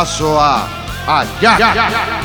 abraço a. a...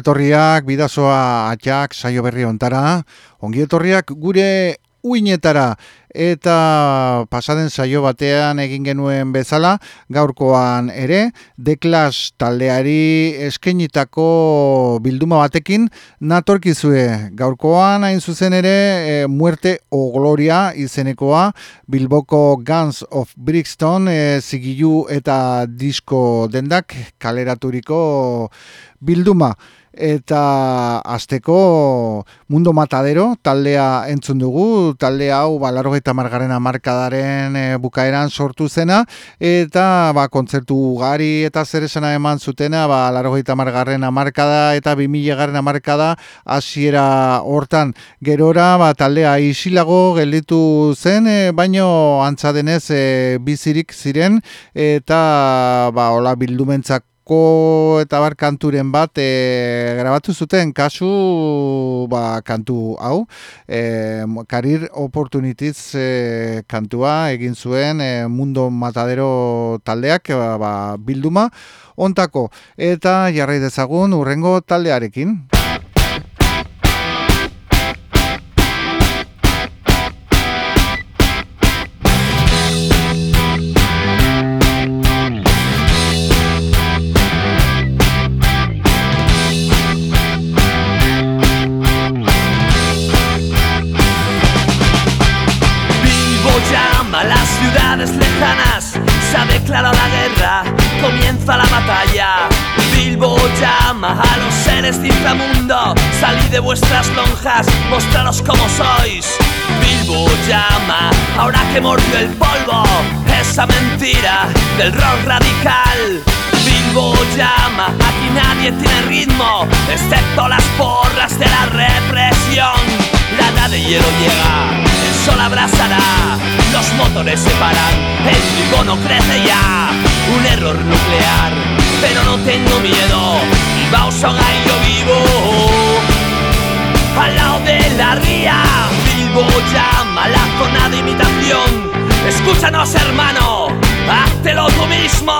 ongietorriak, bidazoa atxak, saio berri ontara, ongietorriak gure uinetara. Eta pasaden saio batean egin genuen bezala gaurkoan ere deklas taldeari eskenitako bilduma batekin natorkizue. Gaurkoan hain zuzen ere e, muerte o gloria izenekoa bilboko Guns of Brixton e, zigilu eta disko dendak kaleraturiko bilduma eta azteko mundo matadero taldea entzun dugu, talde hau ba, eta margarena markadaren e, bukaeran sortu zena, eta ba, kontzertu gari eta zer esena eman zutena, ba, eta margarena markada eta bimile garen markada hasiera hortan gerora, ba, taldea isilago gelditu zen, e, baino antzadenez e, bizirik ziren, eta ba, hola bildumentzak eta bar kanturen bat e, grabatu zuten kasu ba, kantu hau e, karir opportunities e, kantua egin zuen e, mundo matadero taldeak ba, bilduma ontako eta jarrai dezagun urrengo taldearekin. Vuestras lonjas, mostraros como sois. Bilbo llama, ahora que mordió el polvo, esa mentira del rock radical. Bilbo llama, aquí nadie tiene ritmo, excepto las porras de la represión. La edad de hielo llega, el sol abrazará los motores se paran, el trigo crece ya, un error nuclear, pero no tengo miedo, y Bausoga y yo vivo, al lado de la ría, Bilbo llama la zona de imitación. Escúchanos, hermano, háztelo tú mismo.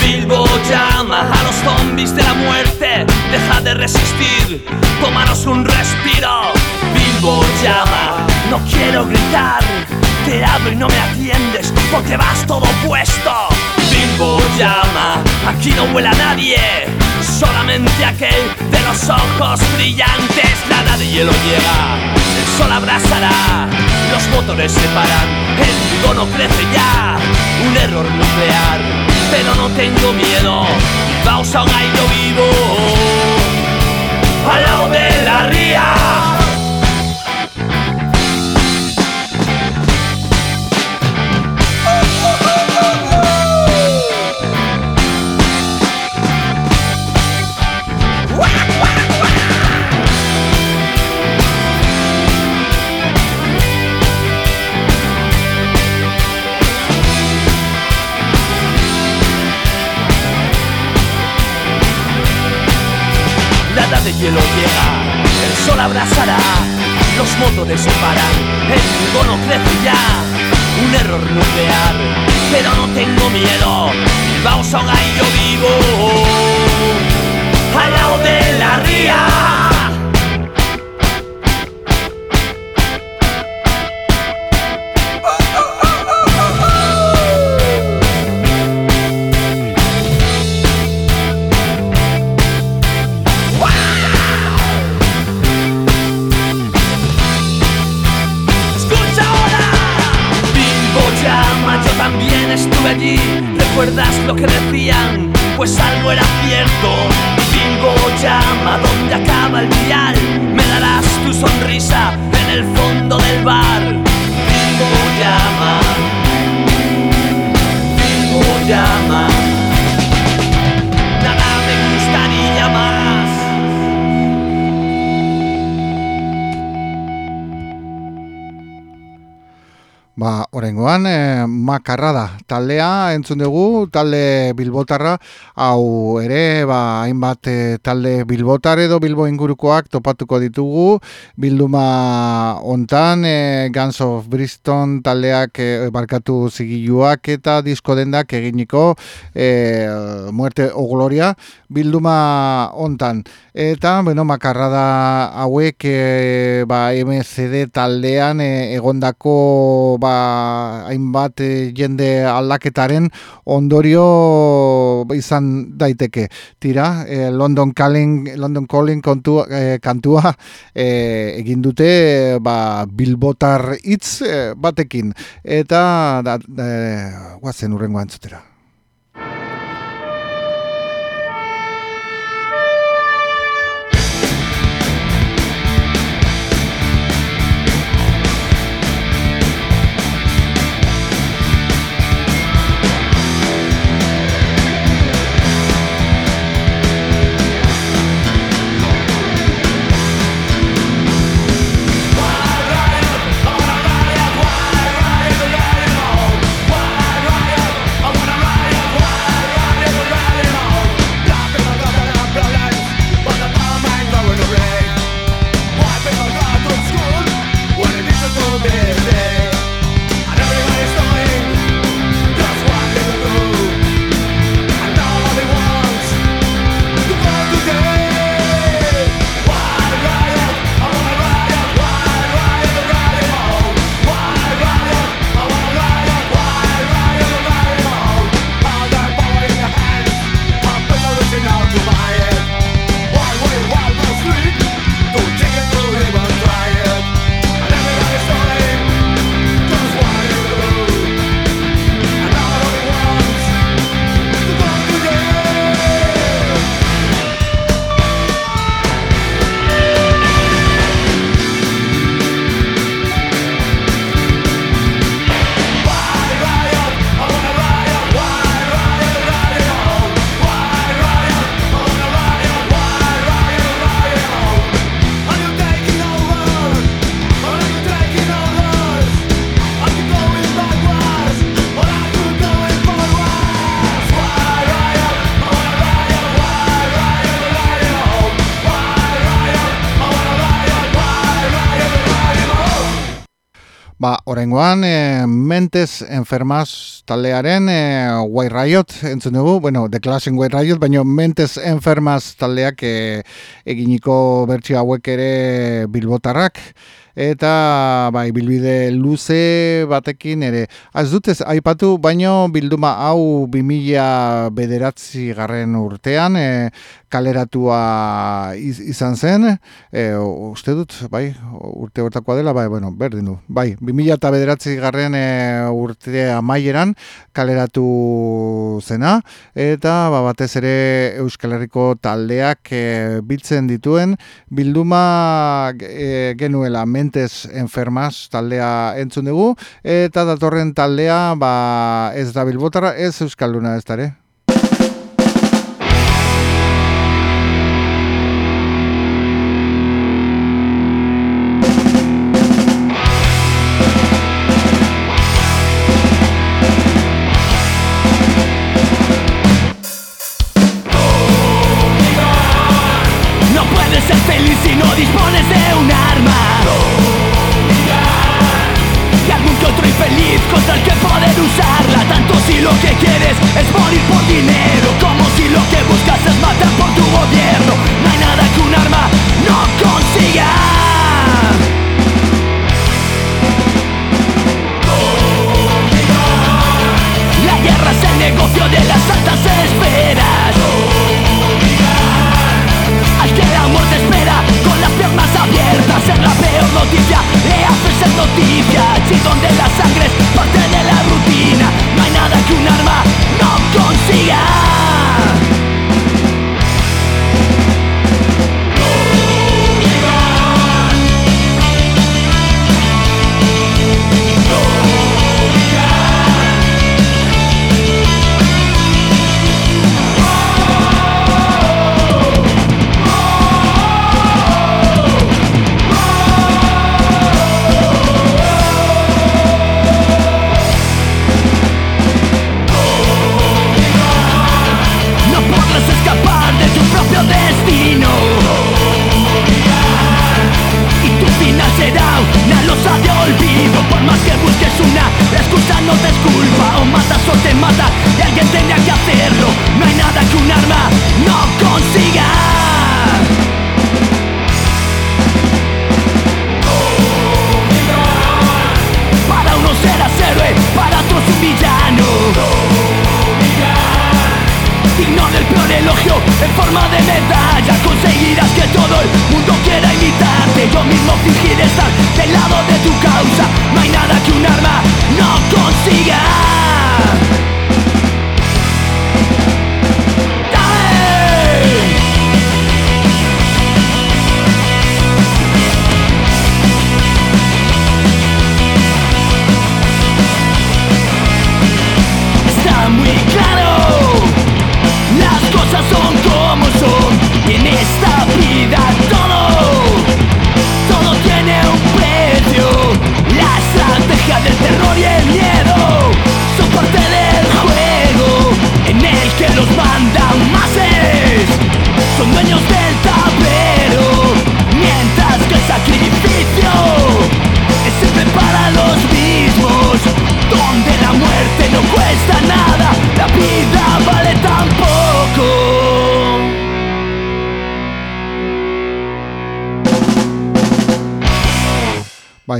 Bilbo llama a los zombies de la muerte. Deja de resistir, tómanos un respiro. Bilbo llama, no quiero gritar. Te hablo y no me atiendes porque vas todo puesto. Llama, aquí no huele a nadie. Solamente aquel de los ojos brillantes, nada de hielo llega. El sol abrazará, los motores se paran, el fuego no crece ya. Un error nuclear, pero no tengo miedo. Vamos a un aire vivo, al lado de la ría. El sol abrazará, los motores paran, el fuego no crece ya, un error nuclear, pero no tengo miedo, vamos a un yo vivo, al lado de la ría. Makarra da, taldea entzun dugu, talde bilbotarra, hau ere, ba, hainbat e, talde bilbotar edo bilbo ingurukoak topatuko ditugu, bilduma ontan, e, Guns of Bristol taldeak e, barkatu zigiluak eta disko dendak eginiko e, muerte o gloria, bilduma ontan. Eta, bueno, makarra da hauek, e, ba, MCD taldean e, egondako, ba, hainbat eh, jende aldaketaren ondorio izan daiteke. Tira, eh, London Calling, London Calling kontu, eh, kantua eh, egin dute ba, bilbotar hitz batekin. Eta da, da, guazen urrengo antzutera. Ba, orengoan, e, Mentes Enfermas taldearen e, White Riot, entzun dugu, bueno, The Classic White Riot, baina Mentes Enfermas taldeak e, eginiko bertsi hauek ere bilbotarrak, eta bai bilbide luze batekin ere. Az dutez aipatu baino bilduma hau 2000 bederatzi garren urtean e, kaleratua izan zen e, uste dut bai urte hortakoa dela bai bueno berdin du bai. 2000 eta bederatzi garren e, urte amaieran kaleratu zena eta ba, batez ere Euskal Herriko taldeak e, biltzen dituen bilduma e, genuela mentes enfermas taldea entzun dugu eta datorren taldea ba ez da bilbotara ez euskalduna ez dare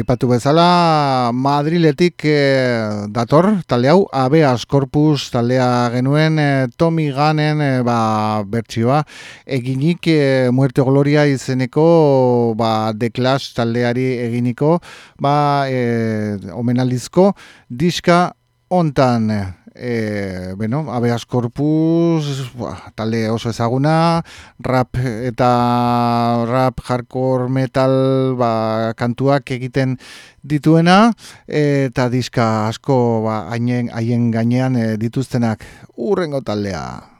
aipatu bezala Madriletik e, dator talde hau Abeas Corpus taldea genuen e, Tommy Ganen e, ba, bertsioa. Eginik e, Muerte Gloria izeneko ba, The Clash taldeari eginiko ba, e, omenaldizko diska ontan e, bueno, abeas corpus talde oso ezaguna rap eta rap hardcore metal ba, kantuak egiten dituena eta diska asko ba, haien, haien gainean e, dituztenak. Urrengo taldea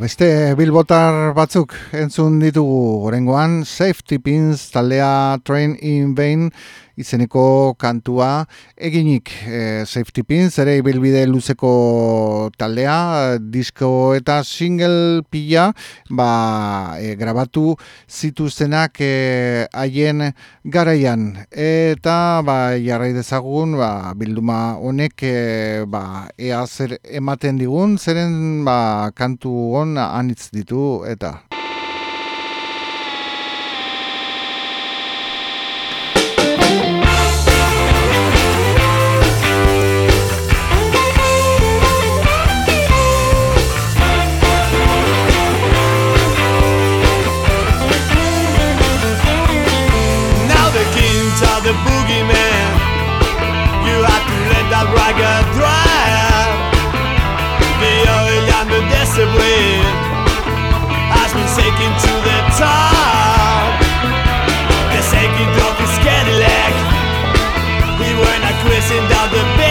beste bilbotar batzuk entzun ditugu. Gorengoan Safety Pins taldea Train in Vain izeneko kantua eginik e, Safety Pins ere ibilbide luzeko taldea disko eta single pila ba, e, grabatu zituztenak e, haien garaian. Eta ba, jarrai dezagun ba, bilduma honek e, ba, ea zer ematen digun zeren ba, kantu hon anitz ditu eta the boogeyman. You have to let that ragga drive. The oil and the discipline has been taken to the top. The second dog is Cadillac. We were not cruising down the bay.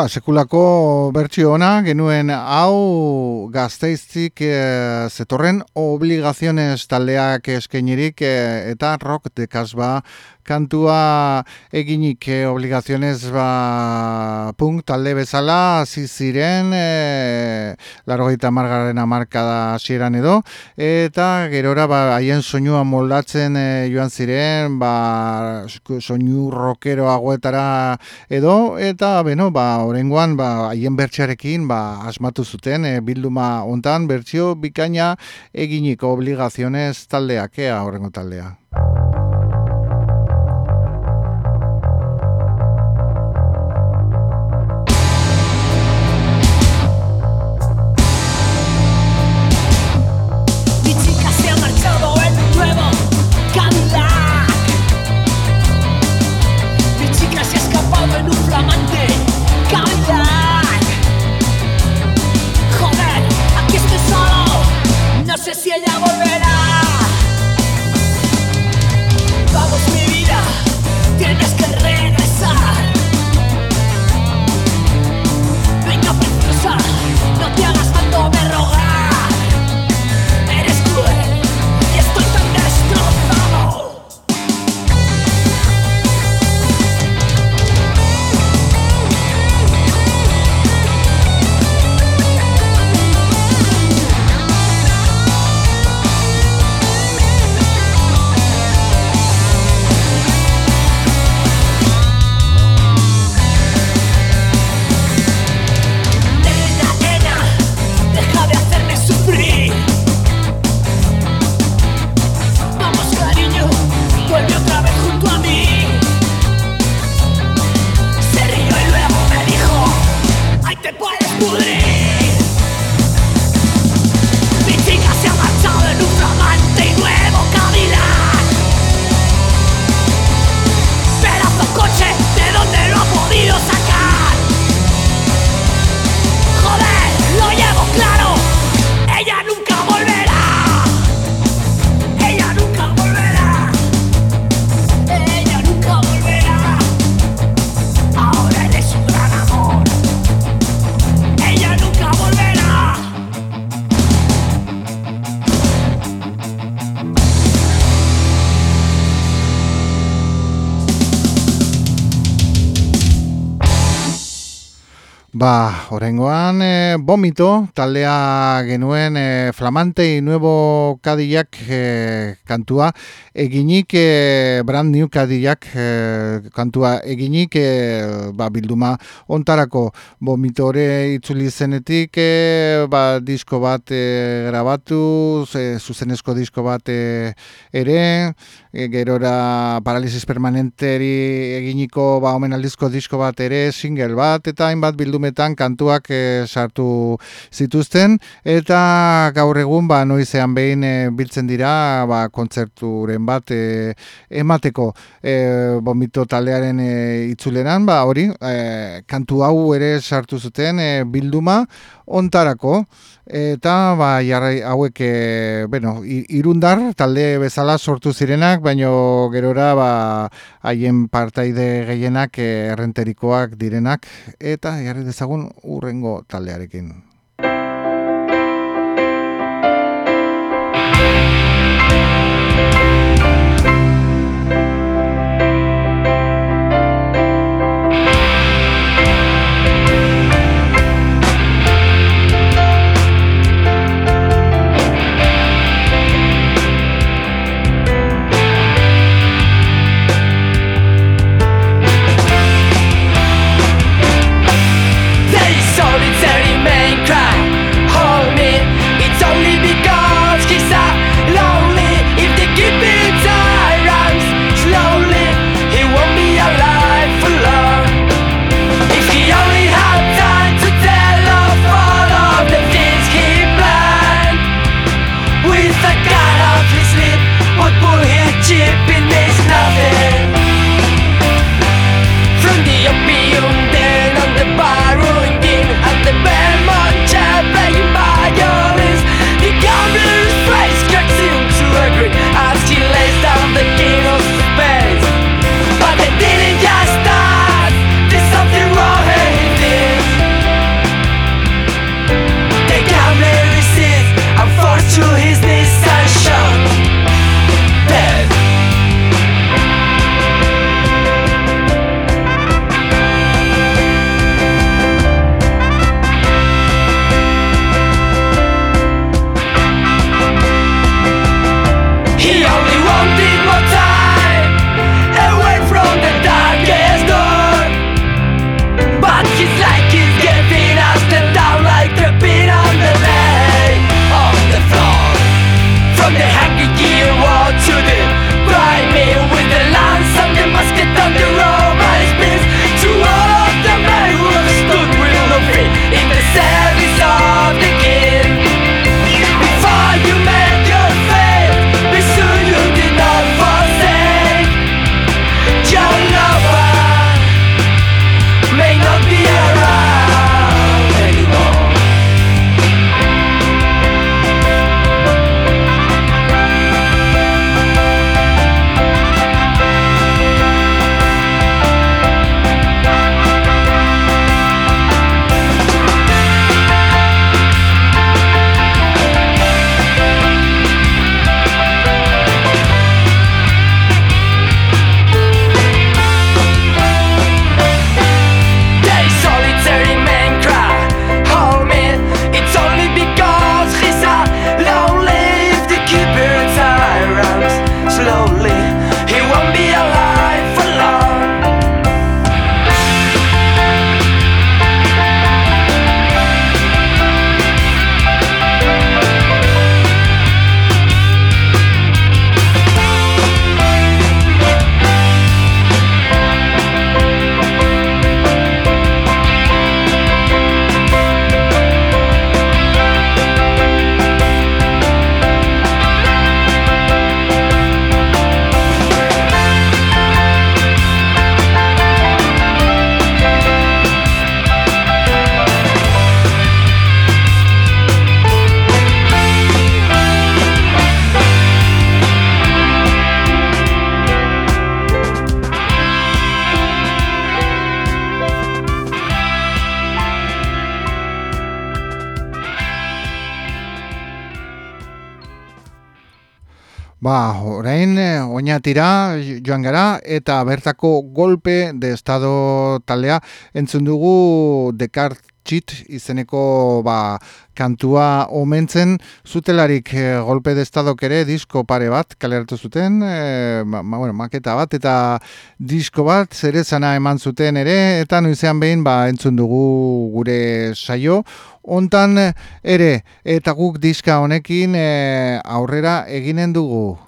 Ba, sekulako bertsio ona, genuen hau gazteiztik e, zetorren obligaziones taldeak eskenirik e, eta rock de kasba kantua eginik e, obligaziones ba, punk talde bezala ziren e, larogeita margarren amarka da hasieran edo, eta gerora ba, haien soinua moldatzen e, joan ziren, ba, soinu rockero aguetara edo, eta beno, ba, orengoan, ba, haien bertxarekin, ba, asmatu zuten, e, bilduma ontan, bertsio bikaina eginiko obligazionez taldeak, ea, orengo taldea. Ba, orengoan, e, bomito, taldea genuen e, flamante y nuevo Cadillac e, kantua, eginik e, brand new Cadillac e, kantua, eginik e, ba, bilduma ontarako bomitore itzuli zenetik, e, ba, disko bat e, grabatu, ze, zuzenezko disko bat e, ere, e, gerora paralisis permanenteri eginiko ba, omenaldizko disko bat ere, single bat, eta hainbat bildume honetan kantuak e, sartu zituzten. Eta gaur egun ba noizean behin e, biltzen dira ba kontzerturen bat e, emateko. E, bomito taldearen e, itzuleran ba hori e, kantu hau ere sartu zuten e, bilduma ontarako eta ba jarrai hauek e, bueno, irundar talde bezala sortu zirenak baino gerora ba haien partaide gehienak errenterikoak direnak eta jarri dezagun urrengo taldearekin oinatira joan gara, eta bertako golpe de estado talea entzun dugu Descartes txit izeneko ba, kantua omentzen zutelarik e, golpe de estadok ere disko pare bat kaleratu zuten e, ma, bueno, maketa bat eta disko bat zerezana eman zuten ere eta noizean behin ba, entzun dugu gure saio. Hontan ere eta guk diska honekin e, aurrera eginen dugu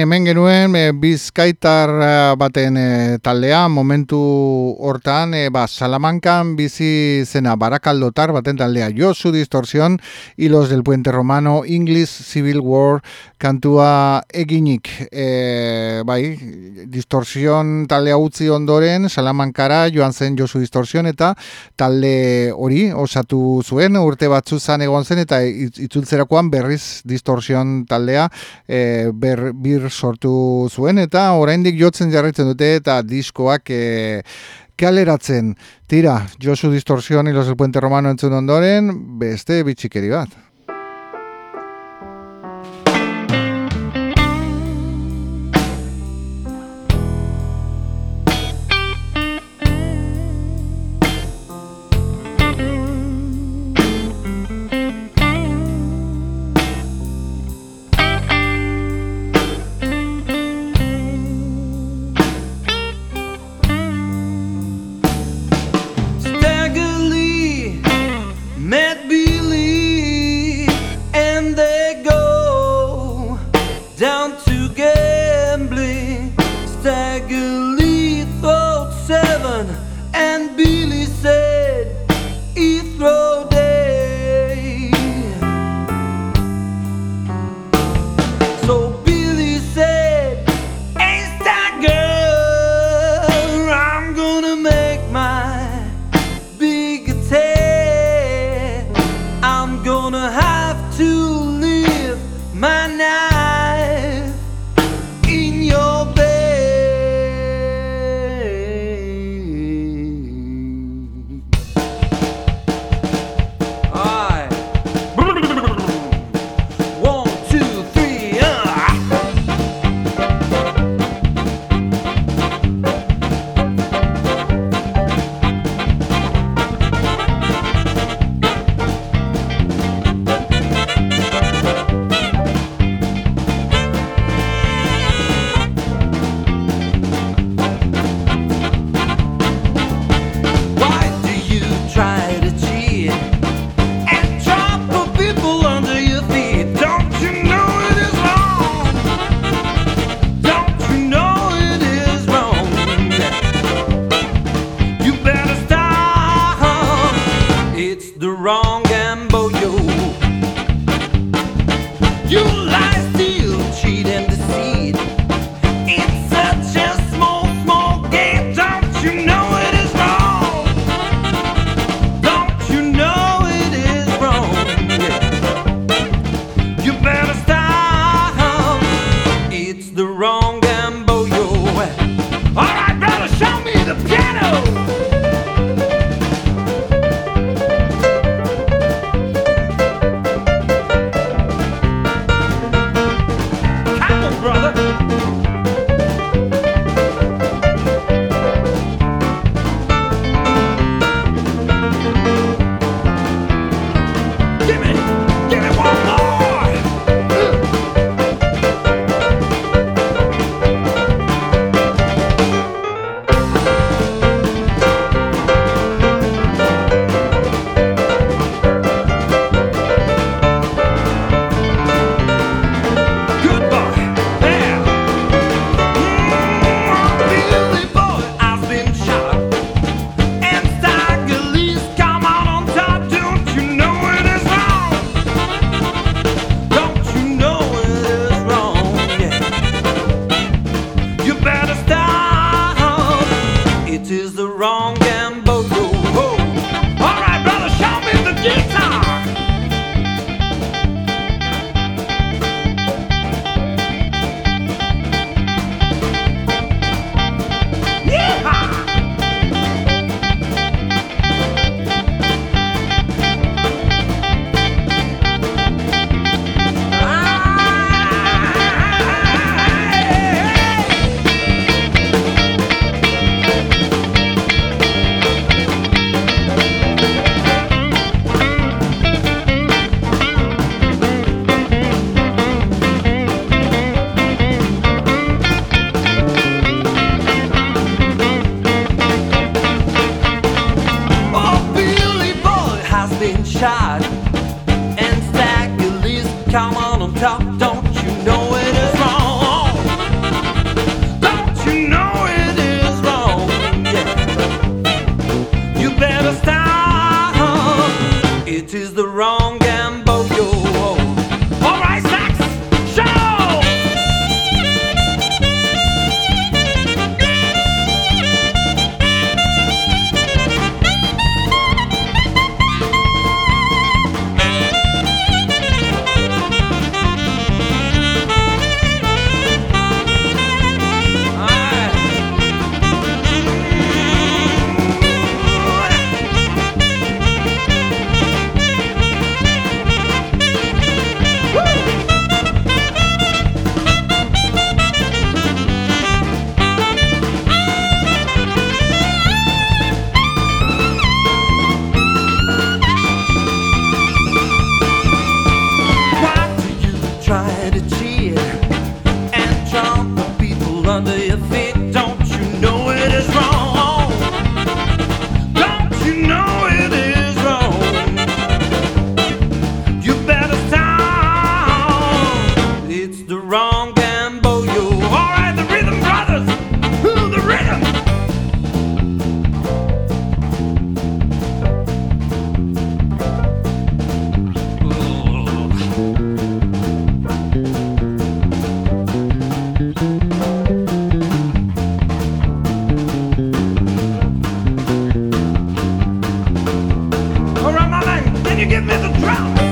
hemen genuen e, bizkaitar eh, baten eh, taldea, momentu hortan, e, ba, Salamankan bizi zena barakaldotar baten taldea, Josu Distorsion, Hilos del Puente Romano, English Civil War, kantua eginik, e, bai, Distorsion taldea utzi ondoren, Salamankara joan zen Josu Distorsion, eta talde hori osatu zuen, urte batzu zan egon zen, eta it- itzultzerakoan berriz Distorsion taldea, e, ber, bir sortu zuen eta oraindik jotzen jarraitzen dute eta diskoak e, kaleratzen. Tira, Josu Distorsion y los del Puente Romano entzun ondoren, beste bitxikeri bat. You give me the drum?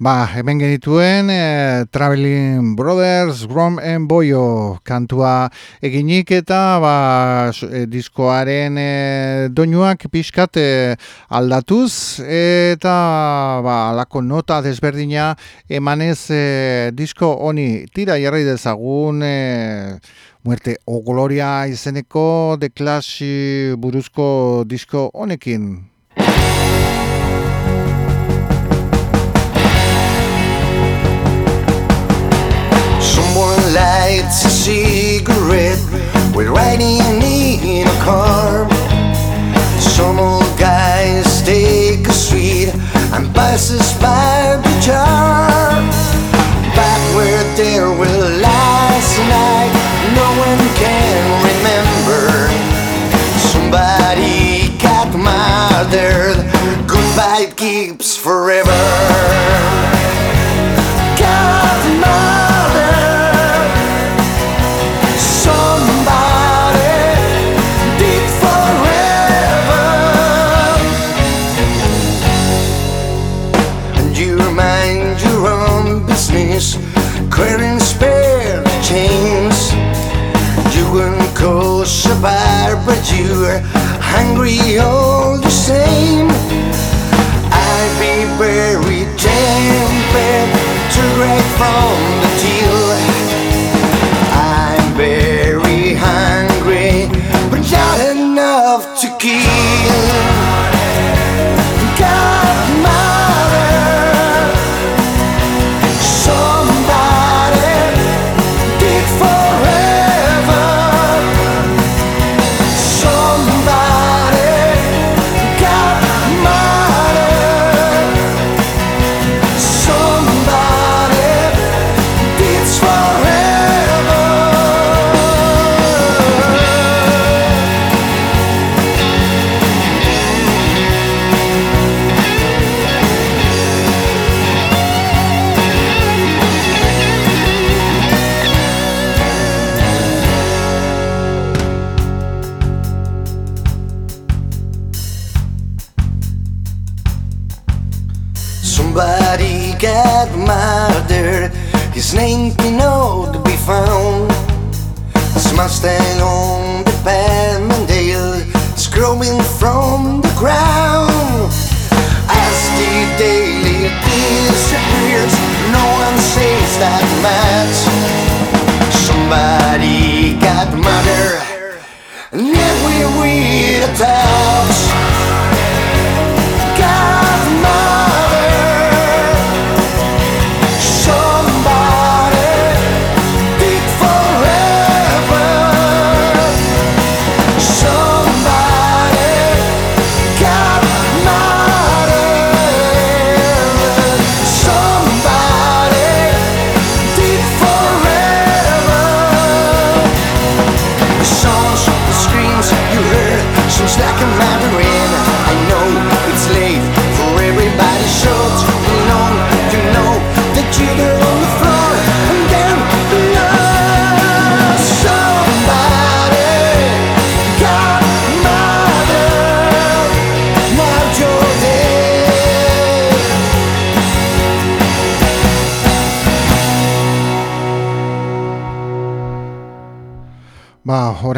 Ba, hemen genituen eh, Traveling Brothers, Grom and Boyo kantua eginik eta ba, eh, diskoaren eh, doinuak pixkat eh, aldatuz eta ba, alako nota desberdina emanez eh, disko honi tira jarri dezagun eh, Muerte o Gloria izeneko The Clash buruzko disko honekin. Lights a cigarette. We're riding in a car. Some old guys take a street And passes by the jar. Back where there were last night No one can remember. Somebody got murdered Goodbye keeps forever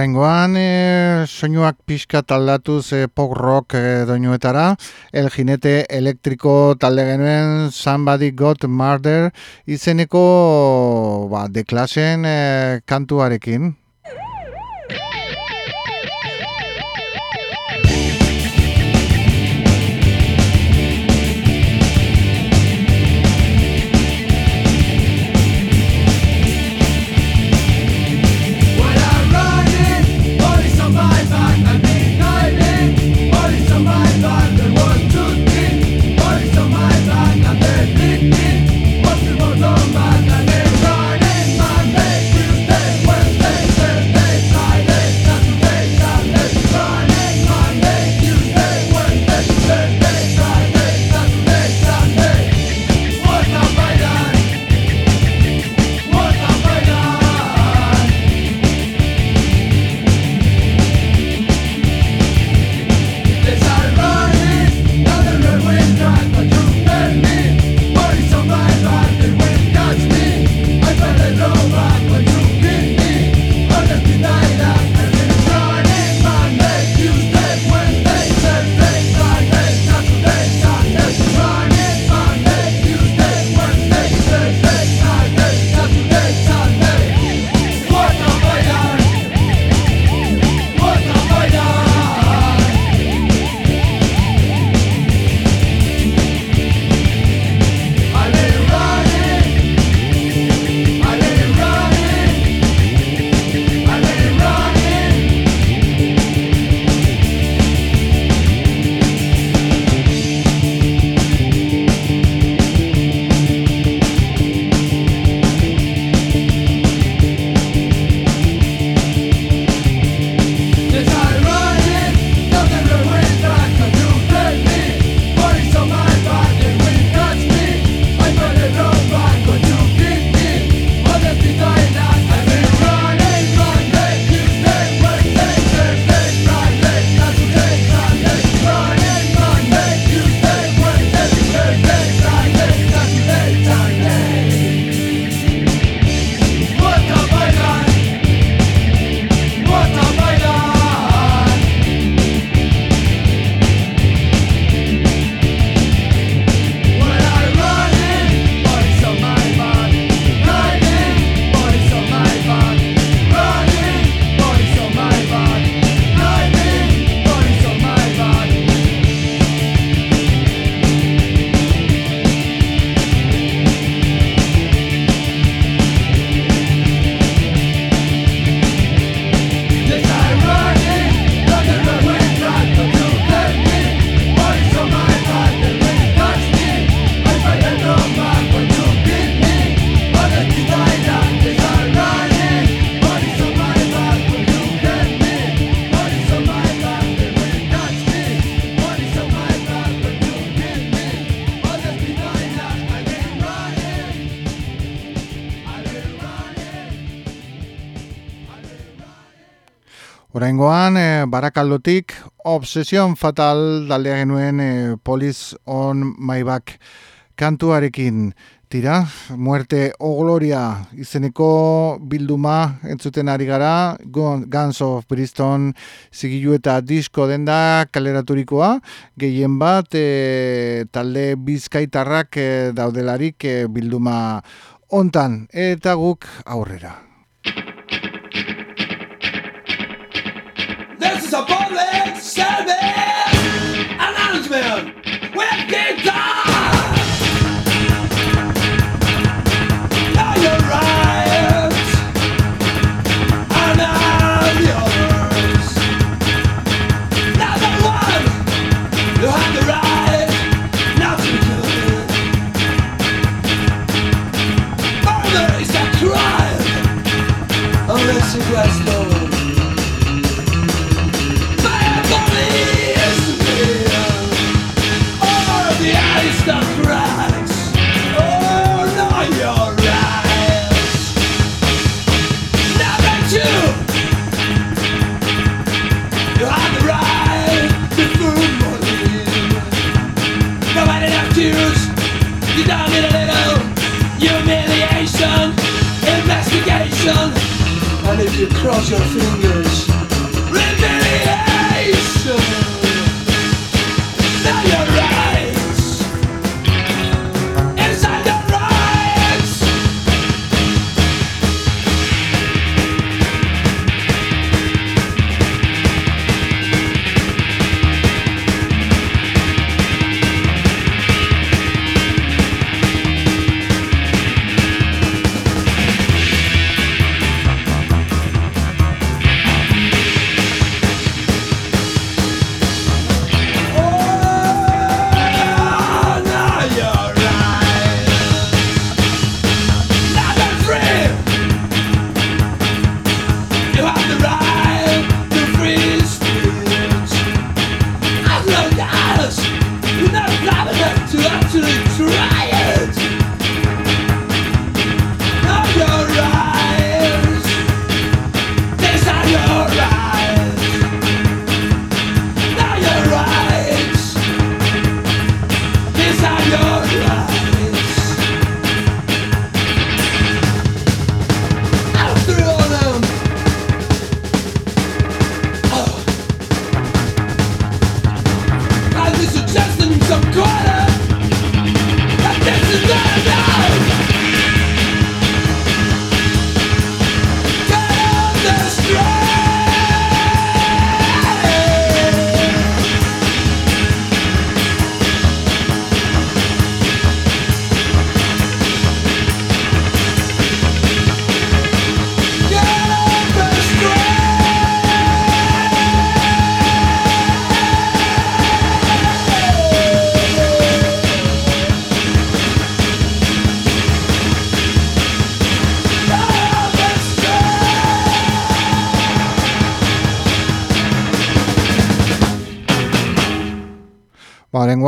Horengoan, e, soinuak pixka taldatuz e, pop rock e, doinuetara, el jinete elektriko talde genuen Somebody Got Murder izeneko ba, deklasen e, kantuarekin. lehenengoan e, barakaldotik Obsession Fatal taldea genuen e, Police on My Back kantuarekin. Tira, Muerte o Gloria. Izeneko bilduma entzuten ari gara, Guns of Bristol zigilu eta disko denda kaleraturikoa, gehien bat e, talde bizkaitarrak e, daudelarik e, bilduma hontan. Eta guk aurrera. consequences.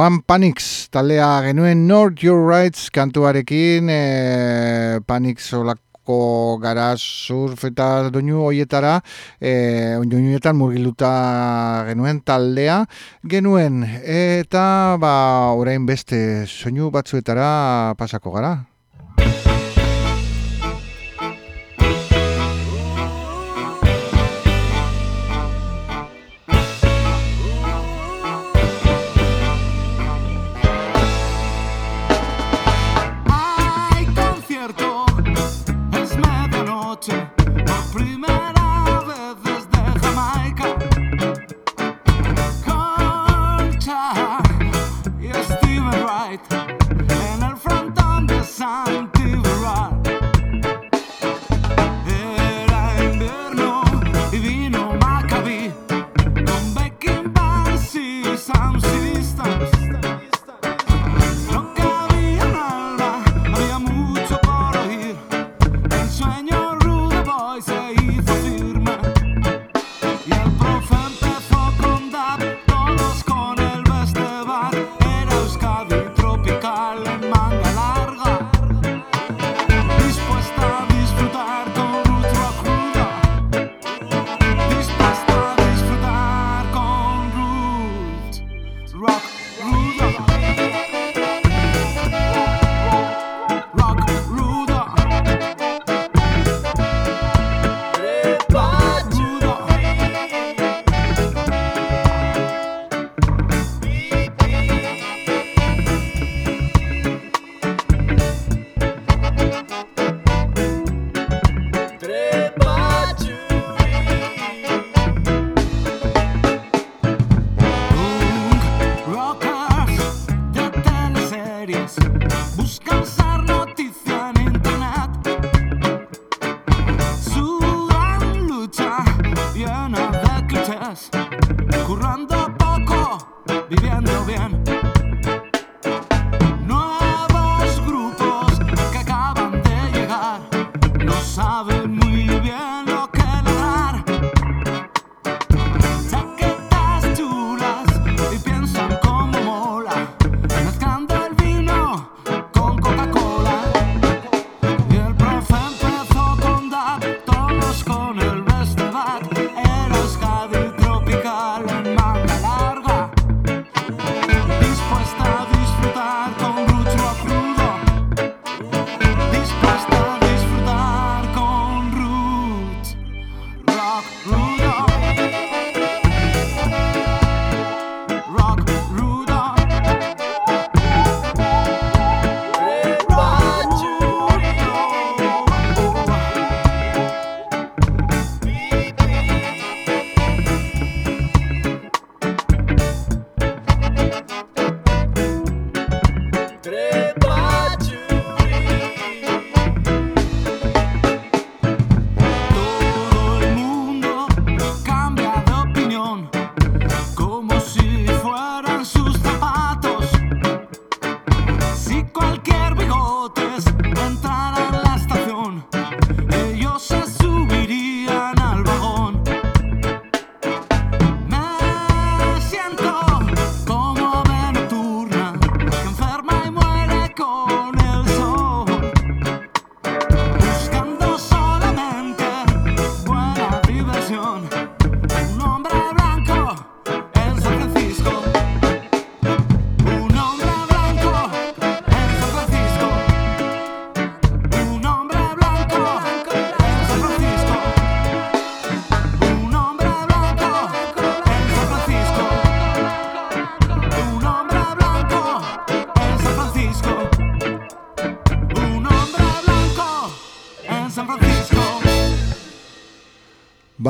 Lenguan Panix taldea genuen North Your Rights kantuarekin e, Panix olako gara surf eta doinu hoietara e, doinuetan murgiluta genuen taldea genuen eta ba orain beste soinu batzuetara pasako gara.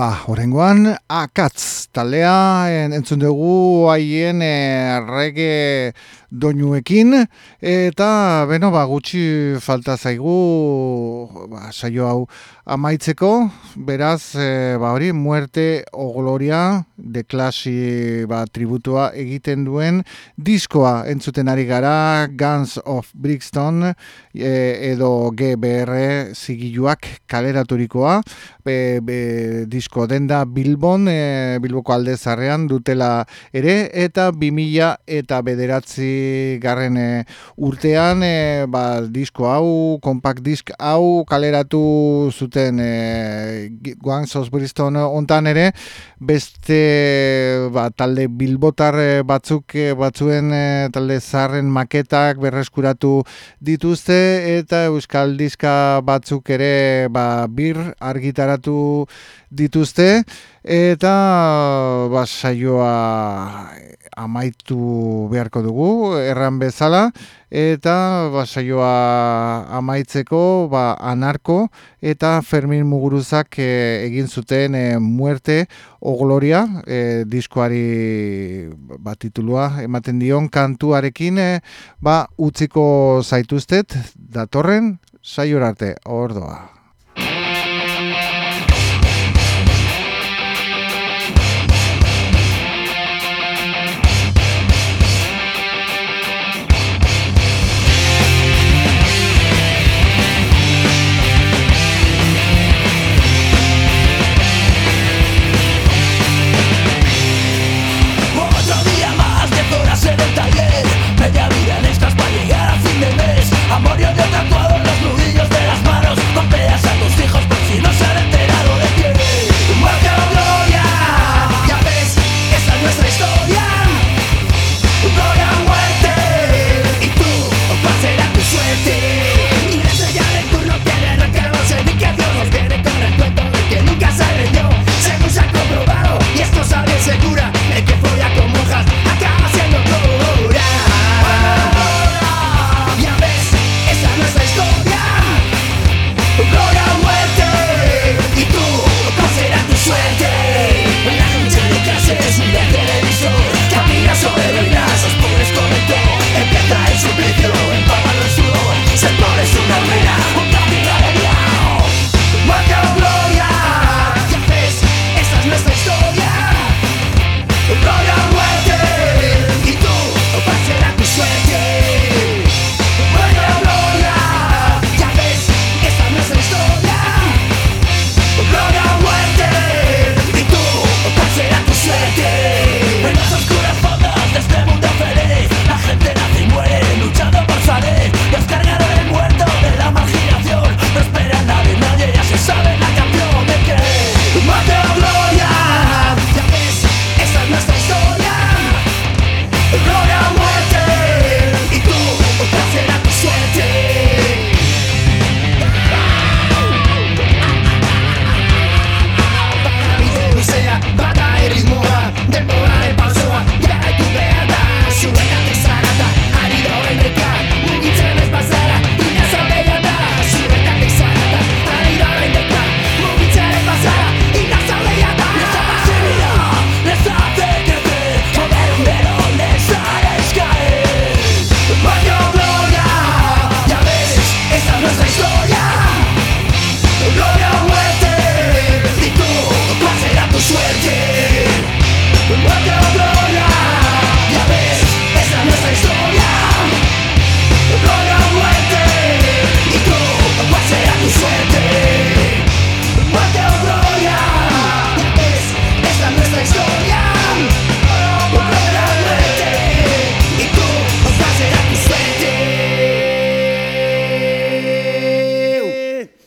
Ba, horrengoan, akatz talea, en, entzun dugu haien e, rege doinuekin, eta, beno, ba, gutxi falta zaigu, ba, saio hau amaitzeko, beraz, e, ba, hori, muerte o gloria, de klasi, ba, tributua egiten duen, diskoa entzuten ari gara, Guns of Brixton, e, edo GBR zigiluak kaleraturikoa, be, be, disko denda Bilbon, e, Bilboko alde zarrean dutela ere, eta 2000 eta bederatzi garren e, urtean, e, ba, disko hau, compact disk hau kaleratu zuten e, Guns of Brixton ontan ere, beste ba, talde bilbotar e, batzuk e, batzuen talde zarren maketak berreskuratu dituzte eta euskal diska batzuk ere ba, bir argitaratu dituzte. Eta ba, saioa amaitu beharko dugu erran bezala eta ba, saioa amaitzeko ba, anarko eta Fermin Muguruzak e, egin zuten e, muerte o gloria e, diskoari ba, titulua ematen dion kantuarekin e, ba, utziko zaituztet datorren saiorarte ordoa.